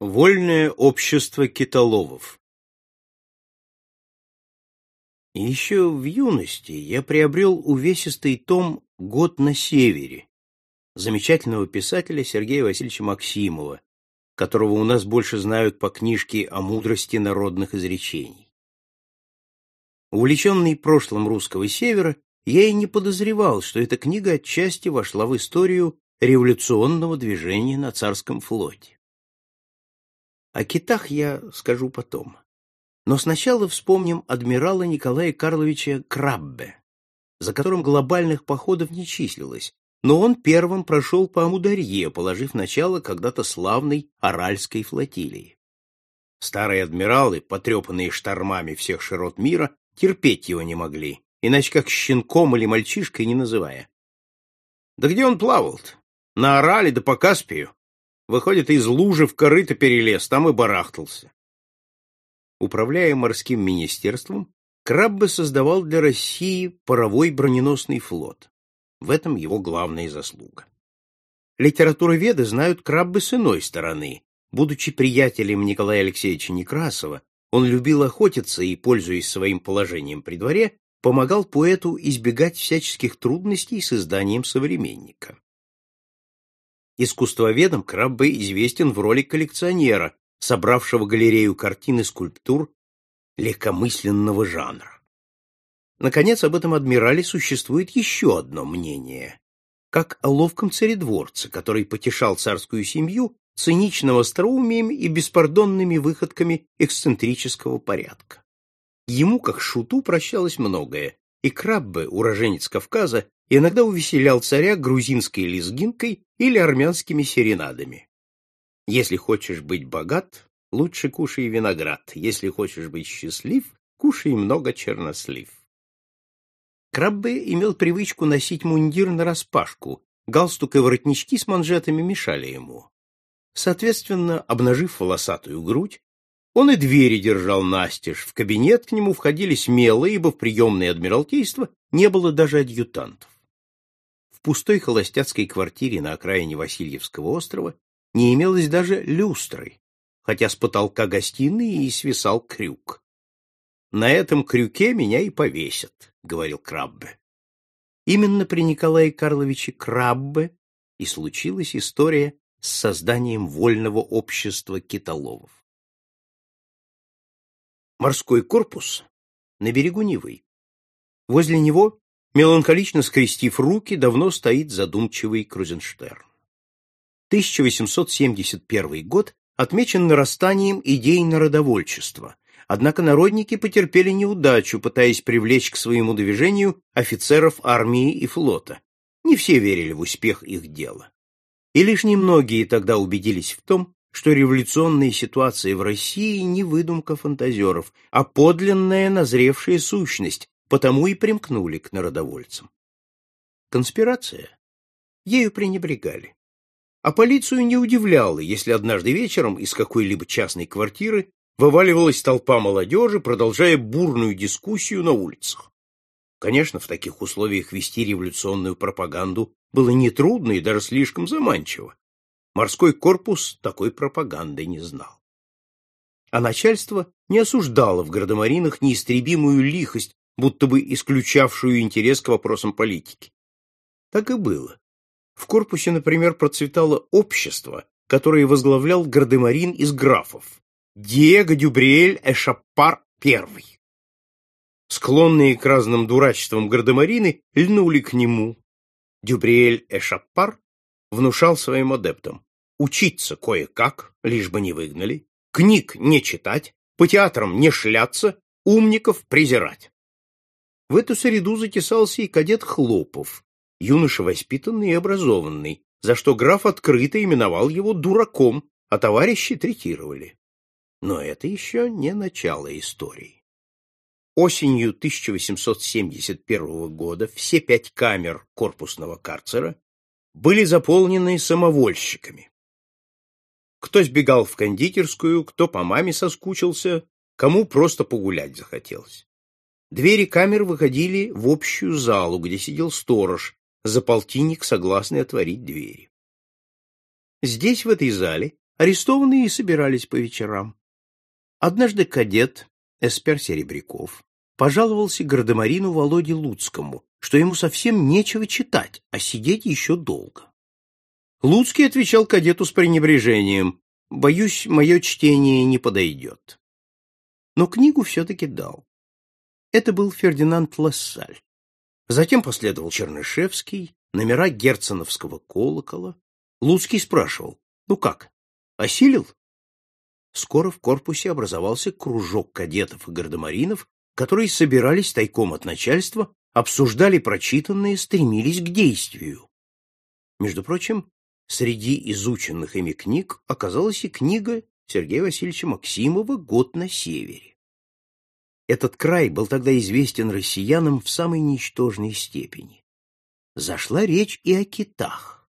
Вольное общество китоловов Еще в юности я приобрел увесистый том «Год на севере» замечательного писателя Сергея Васильевича Максимова, которого у нас больше знают по книжке о мудрости народных изречений. Увлеченный прошлым русского севера, я и не подозревал, что эта книга отчасти вошла в историю революционного движения на царском флоте. О китах я скажу потом. Но сначала вспомним адмирала Николая Карловича Краббе, за которым глобальных походов не числилось, но он первым прошел по Амударье, положив начало когда-то славной Аральской флотилии. Старые адмиралы, потрепанные штормами всех широт мира, терпеть его не могли, иначе как щенком или мальчишкой не называя. Да где он плавал-то? На Орале да по Каспию. Выходит, из лужи в корыто перелез, там и барахтался. Управляя морским министерством, Краббе создавал для России паровой броненосный флот. В этом его главная заслуга. Литературоведы знают Краббе с иной стороны. Будучи приятелем Николая Алексеевича Некрасова, он любил охотиться и, пользуясь своим положением при дворе, помогал поэту избегать всяческих трудностей с изданием «Современника». Искусствоведом Краббе известен в роли коллекционера, собравшего галерею картин и скульптур легкомысленного жанра. Наконец, об этом адмирале существует еще одно мнение, как о ловком царедворце, который потешал царскую семью циничным остроумием и беспардонными выходками эксцентрического порядка. Ему, как шуту, прощалось многое, и Краббе, уроженец Кавказа, иногда увеселял царя грузинской лезгинкой или армянскими серенадами. Если хочешь быть богат, лучше кушай виноград, если хочешь быть счастлив, кушай много чернослив. Краббе имел привычку носить мундир нараспашку, галстук и воротнички с манжетами мешали ему. Соответственно, обнажив волосатую грудь, он и двери держал настежь, в кабинет к нему входили смело, ибо в приемное адмиралтейство не было даже адъютантов. В пустой холостяцкой квартире на окраине Васильевского острова не имелось даже люстры, хотя с потолка гостиной и свисал крюк. «На этом крюке меня и повесят», — говорил Краббе. Именно при Николае Карловиче Краббе и случилась история с созданием вольного общества китоловов. Морской корпус на берегу Невы. Возле него, меланхолично скрестив руки, давно стоит задумчивый Крузенштерн. 1871 год отмечен нарастанием идей народовольчества, однако народники потерпели неудачу, пытаясь привлечь к своему движению офицеров армии и флота. Не все верили в успех их дела. И лишь немногие тогда убедились в том, что революционная ситуация в России не выдумка фантазеров, а подлинная назревшая сущность, потому и примкнули к народовольцам. Конспирация? Ею пренебрегали. А полицию не удивляло, если однажды вечером из какой-либо частной квартиры вываливалась толпа молодежи, продолжая бурную дискуссию на улицах. Конечно, в таких условиях вести революционную пропаганду было нетрудно и даже слишком заманчиво. Морской корпус такой пропаганды не знал. А начальство не осуждало в гардемаринах неистребимую лихость, будто бы исключавшую интерес к вопросам политики. Так и было. В корпусе, например, процветало общество, которое возглавлял гардемарин из графов. Диего Дюбриэль Эшаппар I. Склонные к разным дурачествам гардемарины льнули к нему, Дюбриэль Эшаппар внушал своим адептам учиться кое-как, лишь бы не выгнали, книг не читать, по театрам не шляться, умников презирать. В эту среду затесался и кадет Хлопов, юноша воспитанный и образованный, за что граф открыто именовал его дураком, а товарищи третировали. Но это еще не начало истории. Осенью 1871 года все пять камер корпусного карцера были заполнены самовольщиками. Кто сбегал в кондитерскую, кто по маме соскучился, кому просто погулять захотелось. Двери камер выходили в общую залу, где сидел сторож, за полтинник согласный отворить двери. Здесь, в этой зале, арестованные и собирались по вечерам. Однажды кадет Эспер Серебряков пожаловался гардемарину Володе Луцкому, что ему совсем нечего читать, а сидеть еще долго. Луцкий отвечал кадету с пренебрежением, «Боюсь, мое чтение не подойдет». Но книгу все-таки дал. Это был Фердинанд Лассаль. Затем последовал Чернышевский, номера герценовского колокола. Луцкий спрашивал, ну как, осилил? Скоро в корпусе образовался кружок кадетов и гардемаринов, которые собирались тайком от начальства, обсуждали прочитанное, стремились к действию. Между прочим, среди изученных ими книг оказалась и книга Сергея Васильевича Максимова «Год на севере». Этот край был тогда известен россиянам в самой ничтожной степени. Зашла речь и о китах.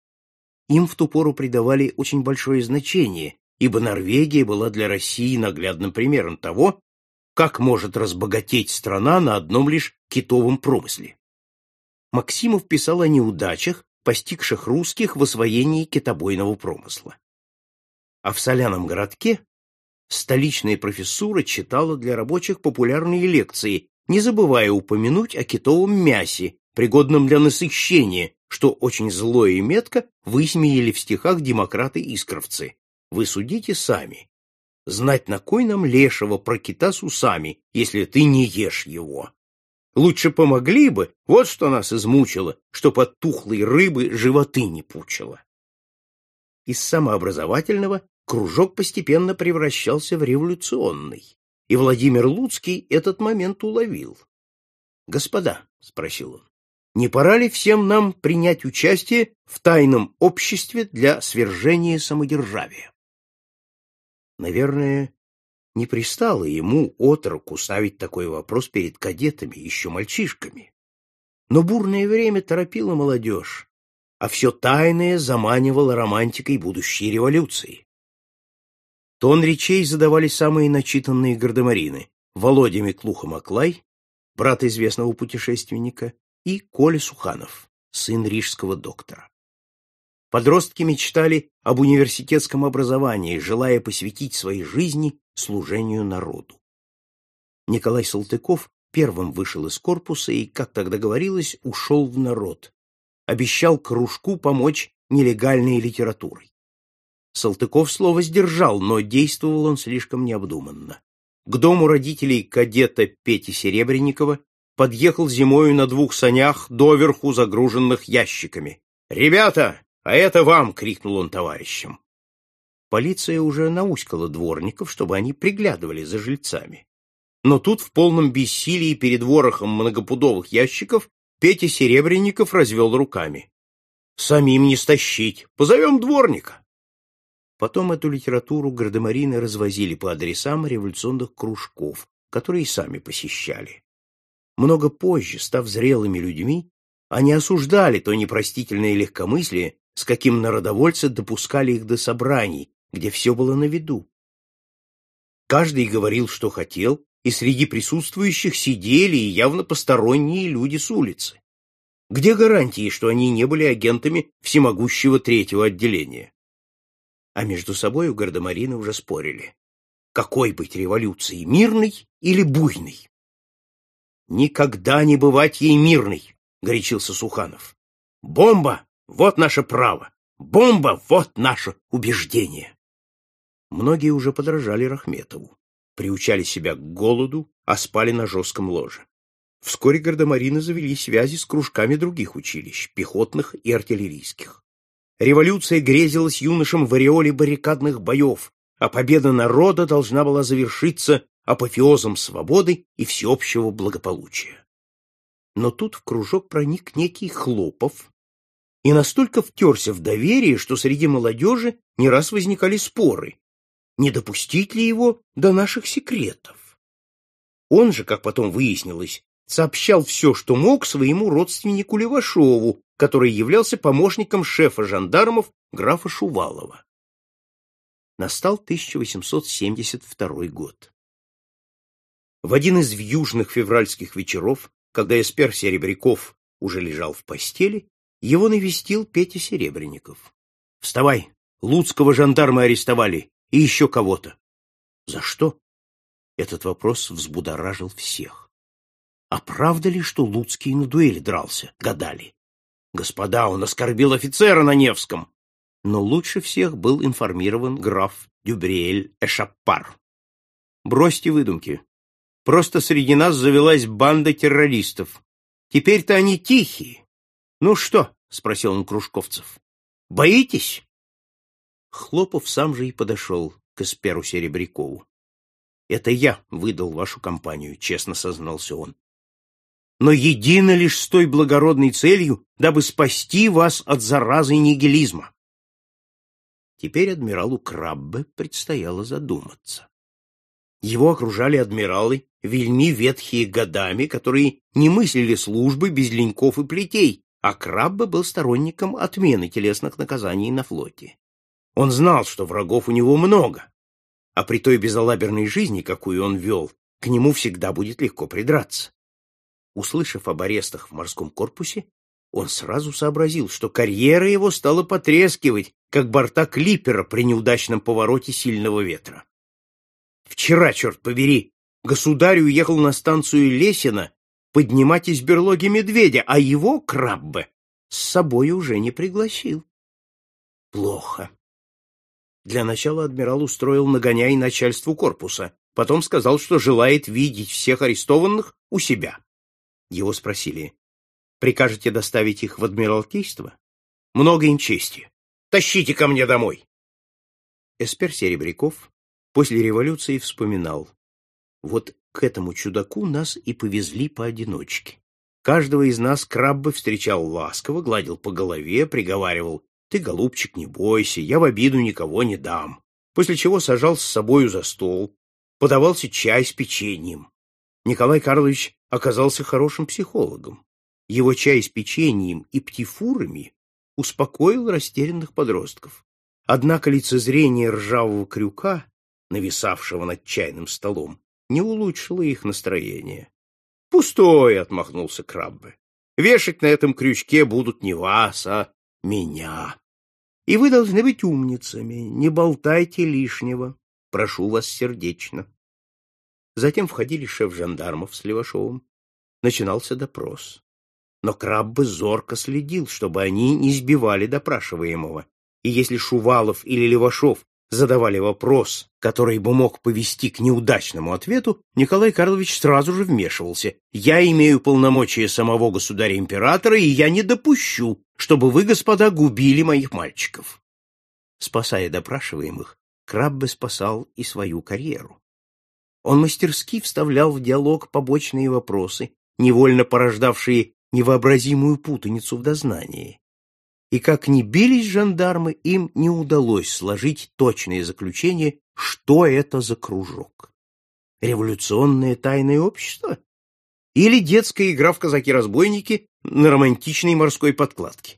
Им в ту пору придавали очень большое значение, ибо Норвегия была для России наглядным примером того, как может разбогатеть страна на одном лишь китовом промысле. Максимов писал о неудачах, постигших русских в освоении китобойного промысла. А в соляном городке столичная профессура читала для рабочих популярные лекции, не забывая упомянуть о китовом мясе, пригодном для насыщения, что очень злое и метко высмеяли в стихах демократы-искровцы. Вы судите сами. Знать на кой нам лешего про кита с усами, если ты не ешь его. Лучше помогли бы, вот что нас измучило, что под тухлой рыбы животы не пучило. Из самообразовательного кружок постепенно превращался в революционный, и Владимир Луцкий этот момент уловил. «Господа», — спросил он, — «не пора ли всем нам принять участие в тайном обществе для свержения самодержавия?» Наверное, не пристало ему, отроку, ставить такой вопрос перед кадетами, еще мальчишками. Но бурное время торопило молодежь, а все тайное заманивало романтикой будущей революции. Тон речей задавали самые начитанные гардемарины — Володя Миклуха-Маклай, брат известного путешественника, и Коля Суханов, сын рижского доктора. Подростки мечтали об университетском образовании, желая посвятить своей жизни служению народу. Николай Салтыков первым вышел из корпуса и, как тогда говорилось, ушел в народ. Обещал кружку помочь нелегальной литературой. Салтыков слово сдержал, но действовал он слишком необдуманно. К дому родителей кадета Пети Серебренникова подъехал зимою на двух санях, доверху загруженных ящиками. «Ребята, «А это вам!» — крикнул он товарищам. Полиция уже науськала дворников, чтобы они приглядывали за жильцами. Но тут в полном бессилии перед ворохом многопудовых ящиков Петя Серебренников развел руками. «Самим не стащить! Позовем дворника!» Потом эту литературу гардемарины развозили по адресам революционных кружков, которые сами посещали. Много позже, став зрелыми людьми, они осуждали то непростительное легкомыслие, с каким народовольцы допускали их до собраний, где все было на виду. Каждый говорил, что хотел, и среди присутствующих сидели и явно посторонние люди с улицы. Где гарантии, что они не были агентами всемогущего третьего отделения? А между собой у гардемарины уже спорили. Какой быть революцией, мирной или буйной? «Никогда не бывать ей мирной!» — горячился Суханов. «Бомба вот наше право. Бомба — вот наше убеждение. Многие уже подражали Рахметову, приучали себя к голоду, а спали на жестком ложе. Вскоре гардемарины завели связи с кружками других училищ, пехотных и артиллерийских. Революция грезилась юношам в ореоле баррикадных боев, а победа народа должна была завершиться апофеозом свободы и всеобщего благополучия. Но тут в кружок проник некий Хлопов, и настолько втерся в доверие, что среди молодежи не раз возникали споры, не допустить ли его до наших секретов. Он же, как потом выяснилось, сообщал все, что мог своему родственнику Левашову, который являлся помощником шефа жандармов графа Шувалова. Настал 1872 год. В один из вьюжных февральских вечеров, когда Эспер Серебряков уже лежал в постели, его навестил Петя Серебренников. — Вставай, Луцкого жандармы арестовали и еще кого-то. За что? Этот вопрос взбудоражил всех. А правда ли, что Луцкий на дуэли дрался? Гадали. Господа, он оскорбил офицера на Невском. Но лучше всех был информирован граф Дюбриэль Эшаппар. Бросьте выдумки. Просто среди нас завелась банда террористов. Теперь-то они тихие. Ну что? — спросил он Кружковцев. — Боитесь? Хлопов сам же и подошел к Эсперу Серебрякову. — Это я выдал вашу компанию, — честно сознался он. Но едино лишь с той благородной целью, дабы спасти вас от заразы нигилизма. Теперь адмиралу Краббе предстояло задуматься. Его окружали адмиралы, вельми ветхие годами, которые не мыслили службы без леньков и плетей, а Краббе был сторонником отмены телесных наказаний на флоте. Он знал, что врагов у него много, а при той безалаберной жизни, какую он вел, к нему всегда будет легко придраться. Услышав об арестах в морском корпусе, он сразу сообразил, что карьера его стала потрескивать, как борта клипера при неудачном повороте сильного ветра. Вчера, черт побери, государь уехал на станцию Лесина поднимать из берлоги медведя, а его, Краббе, с собой уже не пригласил. Плохо. Для начала адмирал устроил нагоняй начальству корпуса, потом сказал, что желает видеть всех арестованных у себя. Его спросили, прикажете доставить их в Адмиралтейство? Много им чести. Тащите ко мне домой. Эспер Серебряков после революции вспоминал. Вот к этому чудаку нас и повезли поодиночке. Каждого из нас Краббы встречал ласково, гладил по голове, приговаривал «Ты, голубчик, не бойся, я в обиду никого не дам», после чего сажал с собою за стол, подавался чай с печеньем. Николай Карлович оказался хорошим психологом. Его чай с печеньем и птифурами успокоил растерянных подростков. Однако лицезрение ржавого крюка, нависавшего над чайным столом, не улучшило их настроение. «Пустое!» — отмахнулся Краббе. «Вешать на этом крючке будут не вас, а меня. И вы должны быть умницами, не болтайте лишнего. Прошу вас сердечно». Затем входили шеф жандармов с Левашовым. Начинался допрос но Краббе зорко следил, чтобы они не сбивали допрашиваемого. И если Шувалов или Левашов задавали вопрос, который бы мог повести к неудачному ответу, Николай Карлович сразу же вмешивался. «Я имею полномочия самого государя-императора, и я не допущу, чтобы вы, господа, губили моих мальчиков». Спасая допрашиваемых, Краббе спасал и свою карьеру. Он мастерски вставлял в диалог побочные вопросы, невольно порождавшие невообразимую путаницу в дознании. И как ни бились жандармы, им не удалось сложить точное заключение, что это за кружок. Революционное тайное общество? Или детская игра в казаки-разбойники на романтичной морской подкладке?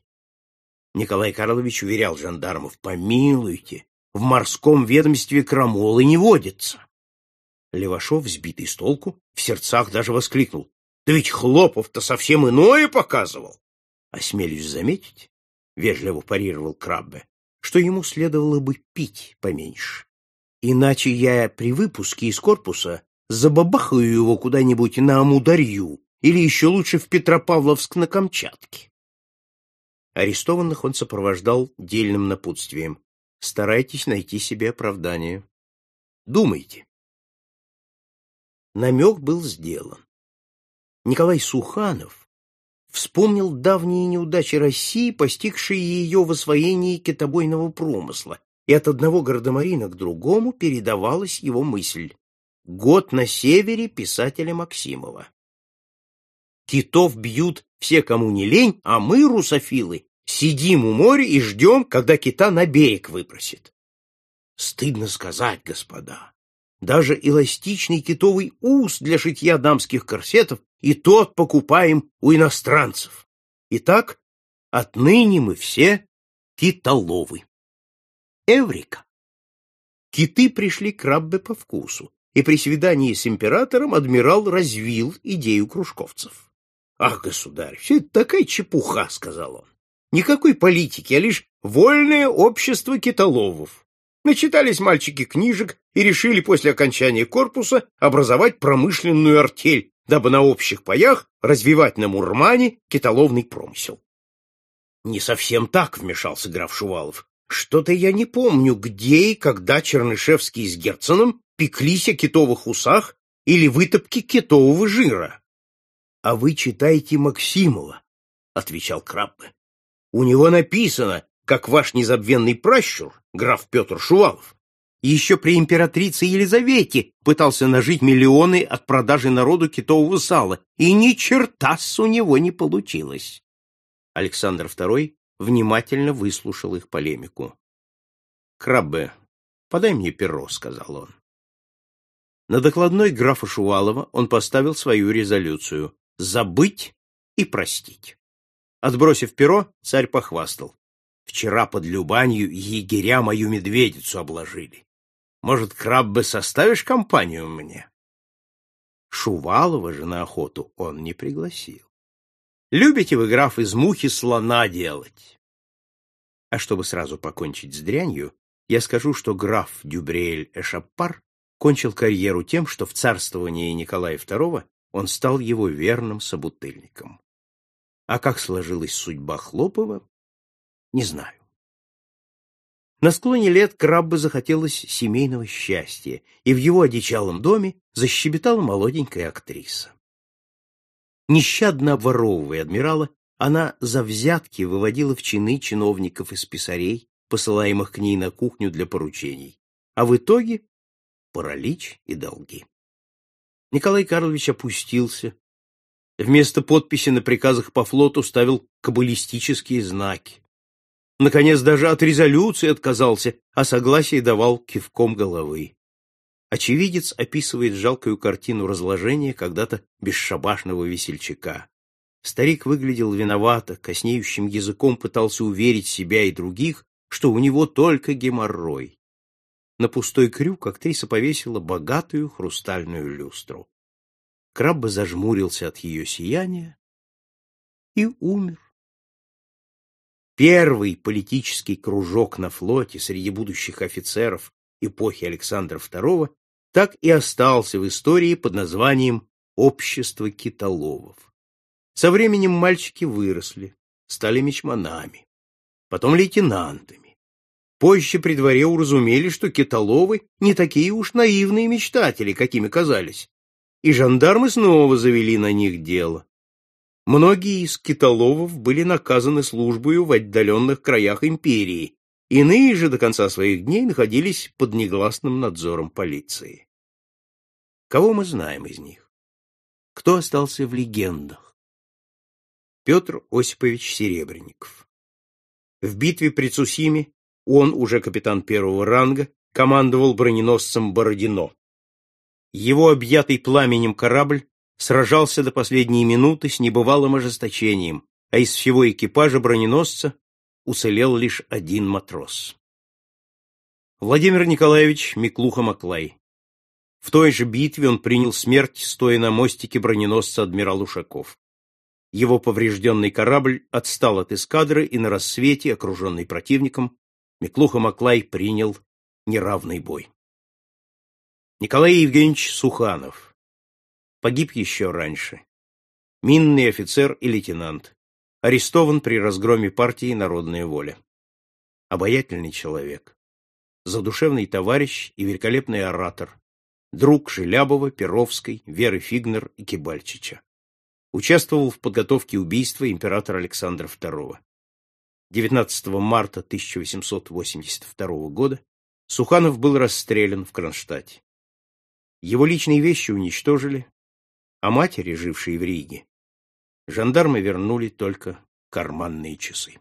Николай Карлович уверял жандармов, помилуйте, в морском ведомстве крамолы не водится. Левашов, сбитый с толку, в сердцах даже воскликнул. Да ведь Хлопов-то совсем иное показывал. Осмелюсь заметить, — вежливо парировал Краббе, — что ему следовало бы пить поменьше. Иначе я при выпуске из корпуса забабахаю его куда-нибудь на Амударью или еще лучше в Петропавловск на Камчатке. Арестованных он сопровождал дельным напутствием. Старайтесь найти себе оправдание. Думайте. Намек был сделан. Николай Суханов вспомнил давние неудачи России, постигшие ее в освоении китобойного промысла, и от одного гардемарина к другому передавалась его мысль «Год на севере» писателя Максимова. Китов бьют все, кому не лень, а мы, русофилы, сидим у моря и ждем, когда кита на берег выпросит. Стыдно сказать, господа, даже эластичный китовый ус для шитья дамских корсетов и тот покупаем у иностранцев. Итак, отныне мы все китоловы. Эврика! Киты пришли к Раббе по вкусу, и при свидании с императором адмирал развил идею кружковцев. — Ах, государь, все это такая чепуха, — сказал он. Никакой политики, а лишь вольное общество китоловов. Начитались мальчики книжек и решили после окончания корпуса образовать промышленную артель, дабы на общих паях развивать на Мурмане китоловный промысел. Не совсем так вмешался граф Шувалов. Что-то я не помню, где и когда Чернышевский с Герценом пеклись о китовых усах или вытопке китового жира. — А вы читайте Максимова, — отвечал Краббе. — У него написано, как ваш незабвенный пращур, граф Петр Шувалов, еще при императрице Елизавете пытался нажить миллионы от продажи народу китового сала, и ни черта с у него не получилось. Александр II внимательно выслушал их полемику. «Краббе, подай мне перо», — сказал он. На докладной графа Шувалова он поставил свою резолюцию «забыть и простить». Отбросив перо, царь похвастал. «Вчера под Любанью егеря мою медведицу обложили. Может, Краббе составишь компанию мне?» Шувалова же на охоту он не пригласил. Любите вы, граф, из мухи слона делать? А чтобы сразу покончить с дрянью, я скажу, что граф Дюбриэль Эшаппар кончил карьеру тем, что в царствовании Николая II он стал его верным собутыльником. А как сложилась судьба Хлопова, не знаю. На склоне лет Краббе захотелось семейного счастья, и в его одичалом доме защебетала молоденькая актриса. Нещадно обворовывая адмирала, она за взятки выводила в чины чиновников из писарей, посылаемых к ней на кухню для поручений. А в итоге паралич и долги. Николай Карлович опустился. Вместо подписи на приказах по флоту ставил каббалистические знаки. Наконец, даже от резолюции отказался, а согласие давал кивком головы. Очевидец описывает жалкую картину разложения когда-то бесшабашного весельчака. Старик выглядел виновато, коснеющим языком пытался уверить себя и других, что у него только геморрой. На пустой крюк актриса повесила богатую хрустальную люстру. Крабба зажмурился от ее сияния и умер. Первый политический кружок на флоте среди будущих офицеров эпохи Александра II так и остался в истории под названием «Общество китоловов». Со временем мальчики выросли, стали мичманами, потом лейтенантами. Позже при дворе уразумели, что китоловы не такие уж наивные мечтатели, какими казались, и жандармы снова завели на них дело. Многие из китоловов были наказаны службою в отдаленных краях империи, Иные же до конца своих дней находились под негласным надзором полиции. Кого мы знаем из них? Кто остался в легендах? Петр Осипович Серебренников. В битве при Цусиме он, уже капитан первого ранга, командовал броненосцем Бородино. Его объятый пламенем корабль сражался до последней минуты с небывалым ожесточением, а из всего экипажа броненосца уцелел лишь один матрос. Владимир Николаевич Миклуха-Маклай. В той же битве он принял смерть, стоя на мостике броненосца адмирал Ушаков. Его поврежденный корабль отстал от эскадры, и на рассвете, окруженный противником, Миклуха-Маклай принял неравный бой. Николай Евгеньевич Суханов. Погиб еще раньше. Минный офицер и лейтенант арестован при разгроме партии «Народная воля». Обаятельный человек, задушевный товарищ и великолепный оратор, друг Желябова, Перовской, Веры Фигнер и Кибальчича. Участвовал в подготовке убийства императора Александра II. 19 марта 1882 года Суханов был расстрелян в Кронштадте. Его личные вещи уничтожили, а матери, жившей в Риге, Жандармы вернули только карманные часы.